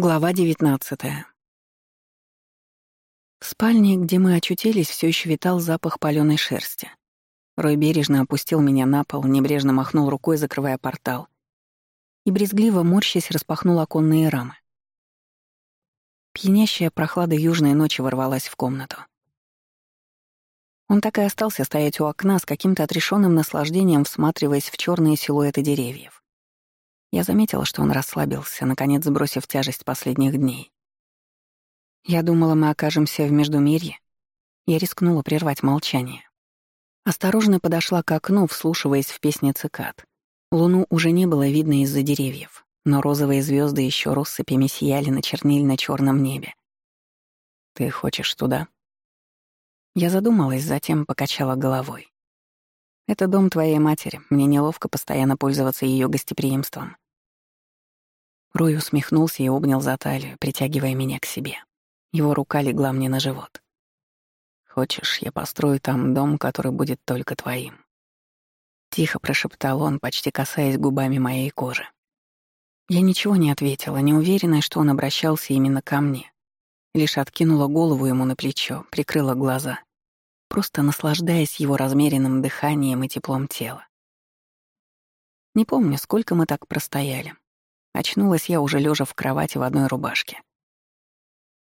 Глава девятнадцатая. В спальне, где мы очутились, все еще витал запах паленой шерсти. Рой бережно опустил меня на пол, небрежно махнул рукой, закрывая портал. И брезгливо морщась распахнул оконные рамы. Пьянящая прохлада южной ночи ворвалась в комнату. Он так и остался стоять у окна с каким-то отрешенным наслаждением, всматриваясь в черные силуэты деревьев. Я заметила, что он расслабился, наконец сбросив тяжесть последних дней. Я думала, мы окажемся в Междумирье. Я рискнула прервать молчание. Осторожно подошла к окну, вслушиваясь в песни цикад. Луну уже не было видно из-за деревьев, но розовые звезды еще россыпями сияли на чернильно черном небе. «Ты хочешь туда?» Я задумалась, затем покачала головой. Это дом твоей матери. Мне неловко постоянно пользоваться ее гостеприимством. Рой усмехнулся и обнял за талию, притягивая меня к себе. Его рука легла мне на живот. «Хочешь, я построю там дом, который будет только твоим?» Тихо прошептал он, почти касаясь губами моей кожи. Я ничего не ответила, не уверенная, что он обращался именно ко мне. Лишь откинула голову ему на плечо, прикрыла глаза просто наслаждаясь его размеренным дыханием и теплом тела. Не помню, сколько мы так простояли. Очнулась я уже лежа в кровати в одной рубашке.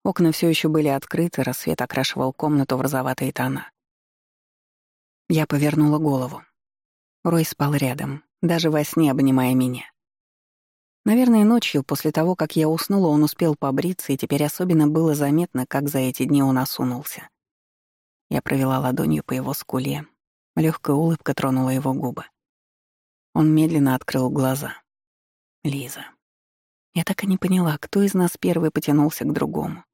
Окна все еще были открыты, рассвет окрашивал комнату в розоватые тона. Я повернула голову. Рой спал рядом, даже во сне обнимая меня. Наверное, ночью, после того, как я уснула, он успел побриться, и теперь особенно было заметно, как за эти дни он осунулся. Я провела ладонью по его скуле. Легкая улыбка тронула его губы. Он медленно открыл глаза. Лиза. Я так и не поняла, кто из нас первый потянулся к другому.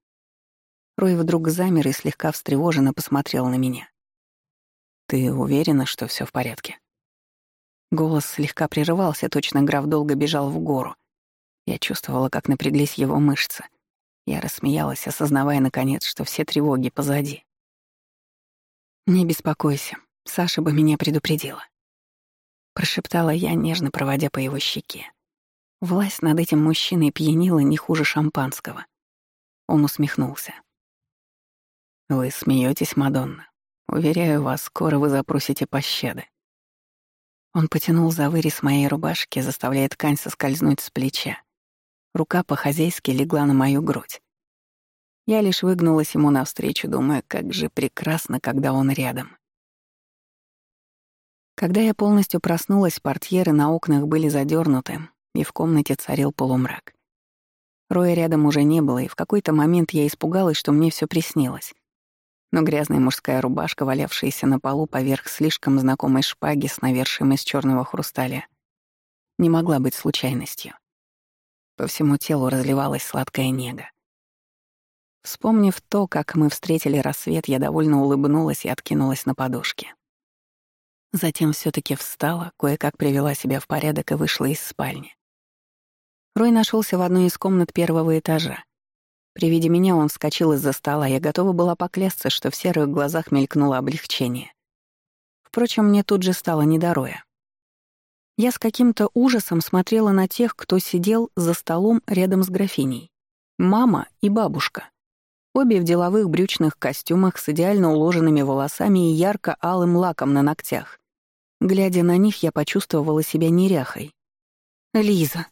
Рой вдруг замер и слегка встревоженно посмотрел на меня. «Ты уверена, что все в порядке?» Голос слегка прерывался, точно граф долго бежал в гору. Я чувствовала, как напряглись его мышцы. Я рассмеялась, осознавая, наконец, что все тревоги позади. «Не беспокойся, Саша бы меня предупредила». Прошептала я, нежно проводя по его щеке. Власть над этим мужчиной пьянила не хуже шампанского. Он усмехнулся. «Вы смеетесь, Мадонна. Уверяю вас, скоро вы запросите пощады». Он потянул за вырез моей рубашки, заставляя ткань соскользнуть с плеча. Рука по-хозяйски легла на мою грудь. Я лишь выгнулась ему навстречу, думая, как же прекрасно, когда он рядом. Когда я полностью проснулась, портьеры на окнах были задернуты, и в комнате царил полумрак. Роя рядом уже не было, и в какой-то момент я испугалась, что мне все приснилось. Но грязная мужская рубашка, валявшаяся на полу поверх слишком знакомой шпаги с навершием из черного хрусталя, не могла быть случайностью. По всему телу разливалась сладкая нега. Вспомнив то, как мы встретили рассвет, я довольно улыбнулась и откинулась на подушке. Затем все таки встала, кое-как привела себя в порядок и вышла из спальни. Рой нашелся в одной из комнат первого этажа. При виде меня он вскочил из-за стола, я готова была поклясться, что в серых глазах мелькнуло облегчение. Впрочем, мне тут же стало не до Роя. Я с каким-то ужасом смотрела на тех, кто сидел за столом рядом с графиней. Мама и бабушка. Обе в деловых брючных костюмах с идеально уложенными волосами и ярко-алым лаком на ногтях. Глядя на них, я почувствовала себя неряхой. «Лиза!»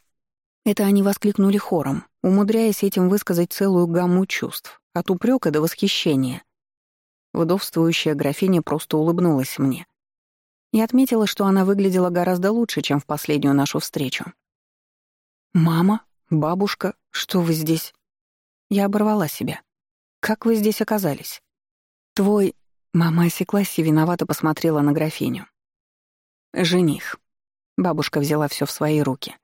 Это они воскликнули хором, умудряясь этим высказать целую гамму чувств, от упрека до восхищения. Вдовствующая графиня просто улыбнулась мне. Я отметила, что она выглядела гораздо лучше, чем в последнюю нашу встречу. «Мама? Бабушка? Что вы здесь?» Я оборвала себя. Как вы здесь оказались? Твой... Мама осеклась и виновато посмотрела на графиню. Жених. Бабушка взяла все в свои руки.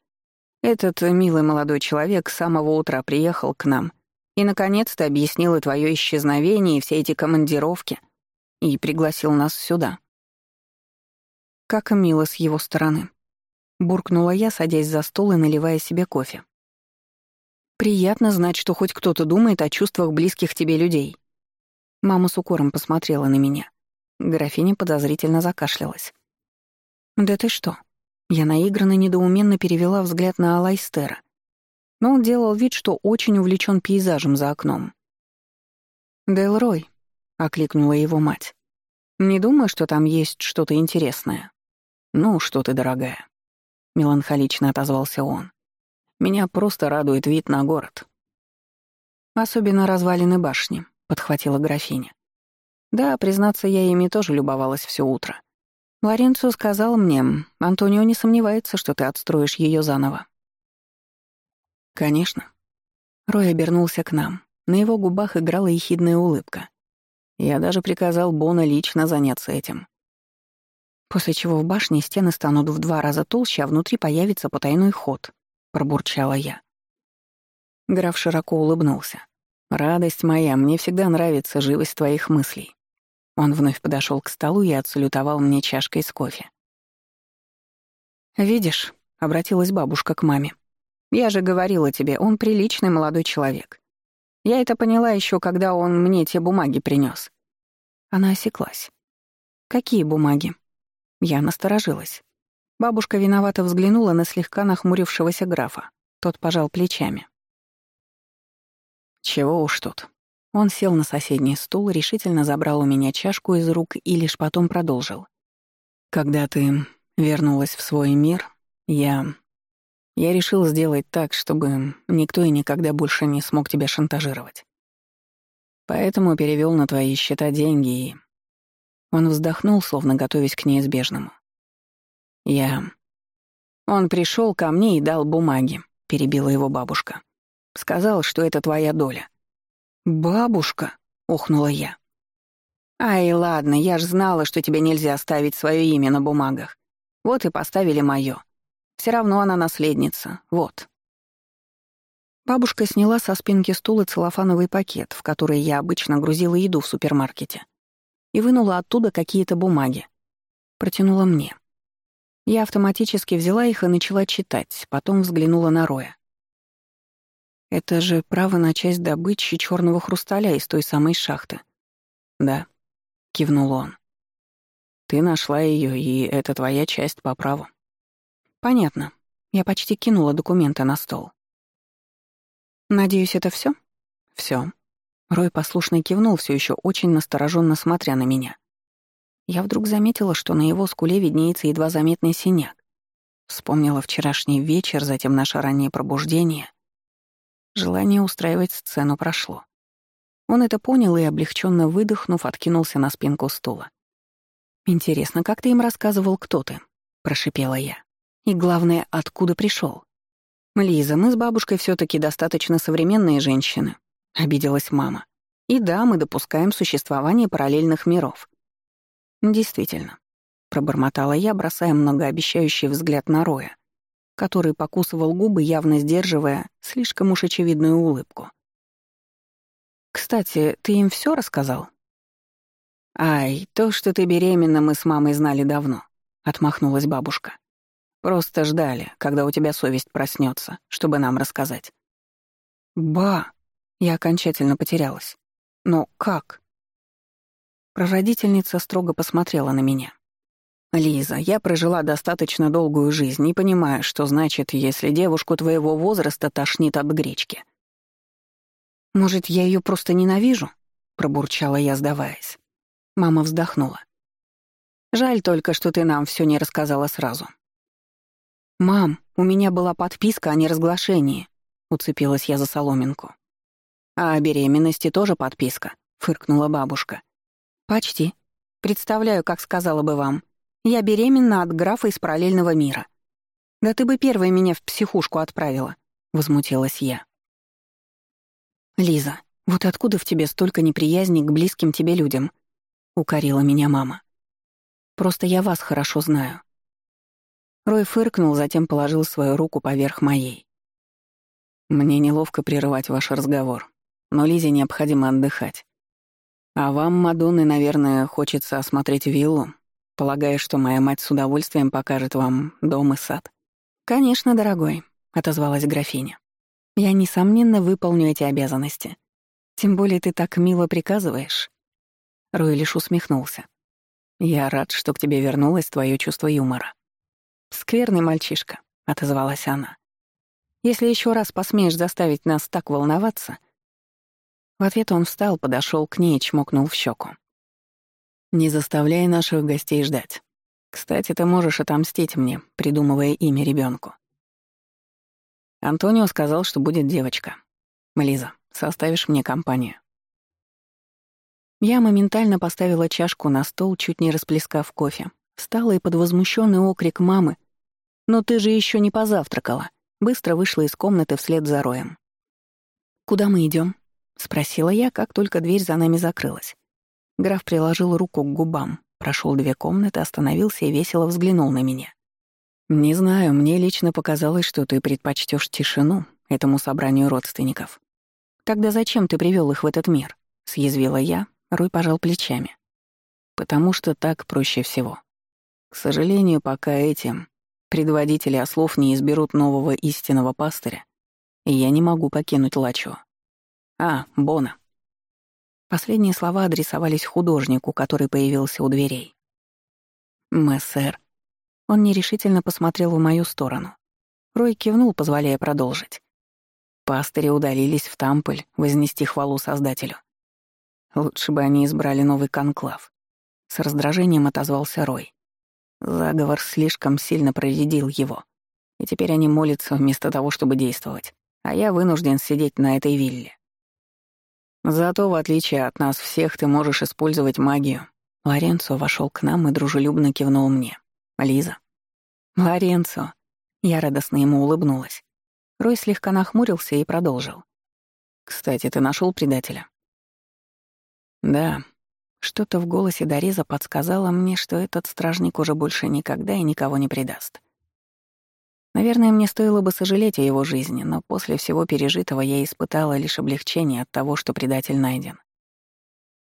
Этот милый молодой человек с самого утра приехал к нам и, наконец-то, объяснил и твое исчезновение, и все эти командировки, и пригласил нас сюда. Как мило с его стороны. Буркнула я, садясь за стол и наливая себе кофе. Приятно знать, что хоть кто-то думает о чувствах близких тебе людей. Мама с укором посмотрела на меня. Графиня подозрительно закашлялась. «Да ты что?» Я наигранно недоуменно перевела взгляд на Алайстера. но он делал вид, что очень увлечен пейзажем за окном. «Делрой», — окликнула его мать. «Не думаю, что там есть что-то интересное». «Ну, что ты, дорогая», — меланхолично отозвался он. «Меня просто радует вид на город». «Особенно развалины башни», — подхватила графиня. «Да, признаться, я ими тоже любовалась все утро. Лоренцо сказал мне, Антонио не сомневается, что ты отстроишь ее заново». «Конечно». Рой обернулся к нам. На его губах играла ехидная улыбка. Я даже приказал Бона лично заняться этим. После чего в башне стены станут в два раза толще, а внутри появится потайной ход, пробурчала я. Граф широко улыбнулся. «Радость моя, мне всегда нравится живость твоих мыслей». Он вновь подошел к столу и отсалютовал мне чашкой с кофе. «Видишь», — обратилась бабушка к маме, — «я же говорила тебе, он приличный молодой человек. Я это поняла еще, когда он мне те бумаги принес. Она осеклась. «Какие бумаги?» Я насторожилась. Бабушка виновато взглянула на слегка нахмурившегося графа. Тот пожал плечами. «Чего уж тут». Он сел на соседний стул, решительно забрал у меня чашку из рук и лишь потом продолжил. «Когда ты вернулась в свой мир, я я решил сделать так, чтобы никто и никогда больше не смог тебя шантажировать. Поэтому перевел на твои счета деньги и... Он вздохнул, словно готовясь к неизбежному. Я... Он пришел ко мне и дал бумаги, перебила его бабушка. Сказал, что это твоя доля. «Бабушка!» — охнула я. «Ай, ладно, я ж знала, что тебе нельзя оставить свое имя на бумагах. Вот и поставили мое. Все равно она наследница. Вот». Бабушка сняла со спинки стула целлофановый пакет, в который я обычно грузила еду в супермаркете, и вынула оттуда какие-то бумаги. Протянула мне. Я автоматически взяла их и начала читать, потом взглянула на Роя. «Это же право на часть добычи черного хрусталя из той самой шахты». «Да», — кивнул он. «Ты нашла ее, и это твоя часть по праву». Понятно. Я почти кинула документы на стол. Надеюсь, это все? Все. Рой послушно кивнул, все еще очень настороженно смотря на меня. Я вдруг заметила, что на его скуле виднеется едва заметный синяк. Вспомнила вчерашний вечер, затем наше раннее пробуждение. Желание устраивать сцену прошло. Он это понял и, облегченно выдохнув, откинулся на спинку стула. «Интересно, как ты им рассказывал, кто ты?» — прошипела я. И главное, откуда пришел. «Лиза, мы с бабушкой все таки достаточно современные женщины», — обиделась мама. «И да, мы допускаем существование параллельных миров». «Действительно», — пробормотала я, бросая многообещающий взгляд на Роя, который покусывал губы, явно сдерживая слишком уж очевидную улыбку. «Кстати, ты им все рассказал?» «Ай, то, что ты беременна, мы с мамой знали давно», — отмахнулась бабушка. Просто ждали, когда у тебя совесть проснется, чтобы нам рассказать. Ба! Я окончательно потерялась. Но как? Прародительница строго посмотрела на меня. «Лиза, я прожила достаточно долгую жизнь и понимаю, что значит, если девушку твоего возраста тошнит от гречки». «Может, я ее просто ненавижу?» — пробурчала я, сдаваясь. Мама вздохнула. «Жаль только, что ты нам все не рассказала сразу. «Мам, у меня была подписка о неразглашении», — уцепилась я за соломинку. «А о беременности тоже подписка», — фыркнула бабушка. «Почти. Представляю, как сказала бы вам. Я беременна от графа из параллельного мира». «Да ты бы первой меня в психушку отправила», — возмутилась я. «Лиза, вот откуда в тебе столько неприязни к близким тебе людям?» — укорила меня мама. «Просто я вас хорошо знаю. Рой фыркнул, затем положил свою руку поверх моей. «Мне неловко прерывать ваш разговор, но Лизе необходимо отдыхать. А вам, Мадонны, наверное, хочется осмотреть виллу, полагая, что моя мать с удовольствием покажет вам дом и сад». «Конечно, дорогой», — отозвалась графиня. «Я, несомненно, выполню эти обязанности. Тем более ты так мило приказываешь». Рой лишь усмехнулся. «Я рад, что к тебе вернулось твое чувство юмора. «Скверный мальчишка», — отозвалась она. Если еще раз посмеешь заставить нас так волноваться...» В ответ он встал, подошел к ней и чмокнул в щеку. «Не заставляй наших гостей ждать. Кстати, ты можешь отомстить мне, придумывая имя ребенку. Антонио сказал, что будет девочка. Лиза, составишь мне компанию. Я моментально поставила чашку на стол, чуть не расплескав кофе. Встала и под возмущенный окрик мамы «Но ты же еще не позавтракала!» быстро вышла из комнаты вслед за Роем. «Куда мы идем? спросила я, как только дверь за нами закрылась. Граф приложил руку к губам, прошел две комнаты, остановился и весело взглянул на меня. «Не знаю, мне лично показалось, что ты предпочтешь тишину этому собранию родственников. Тогда зачем ты привел их в этот мир?» — съязвила я, Рой пожал плечами. «Потому что так проще всего. К сожалению, пока этим предводители ослов не изберут нового истинного пастыря, и я не могу покинуть Лачо. А, Бона». Последние слова адресовались художнику, который появился у дверей. «Мессер». Он нерешительно посмотрел в мою сторону. Рой кивнул, позволяя продолжить. Пастыри удалились в Тамполь вознести хвалу Создателю. Лучше бы они избрали новый конклав. С раздражением отозвался Рой. Заговор слишком сильно проредил его. И теперь они молятся вместо того, чтобы действовать. А я вынужден сидеть на этой вилле. Зато, в отличие от нас всех, ты можешь использовать магию. Лоренцо вошел к нам и дружелюбно кивнул мне. Лиза. Лоренцо. Я радостно ему улыбнулась. Рой слегка нахмурился и продолжил. «Кстати, ты нашел предателя?» Да, что-то в голосе Дореза подсказало мне, что этот стражник уже больше никогда и никого не предаст. Наверное, мне стоило бы сожалеть о его жизни, но после всего пережитого я испытала лишь облегчение от того, что предатель найден.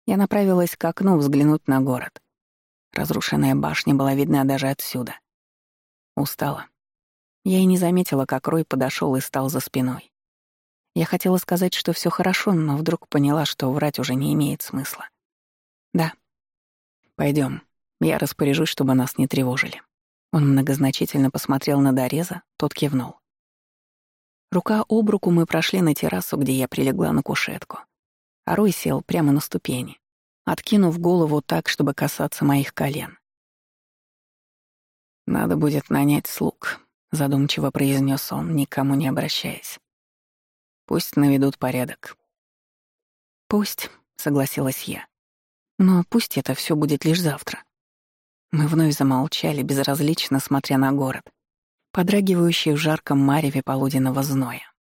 Я направилась к окну взглянуть на город. Разрушенная башня была видна даже отсюда. Устала. Я и не заметила, как Рой подошел и стал за спиной. Я хотела сказать, что все хорошо, но вдруг поняла, что врать уже не имеет смысла. Да. Пойдем. Я распоряжусь, чтобы нас не тревожили. Он многозначительно посмотрел на Дореза, тот кивнул. Рука об руку мы прошли на террасу, где я прилегла на кушетку. А Рой сел прямо на ступени, откинув голову так, чтобы касаться моих колен. «Надо будет нанять слуг», — задумчиво произнес он, никому не обращаясь. Пусть наведут порядок. Пусть, согласилась я. Но пусть это все будет лишь завтра. Мы вновь замолчали, безразлично смотря на город, подрагивающий в жарком мареве полуденного зноя.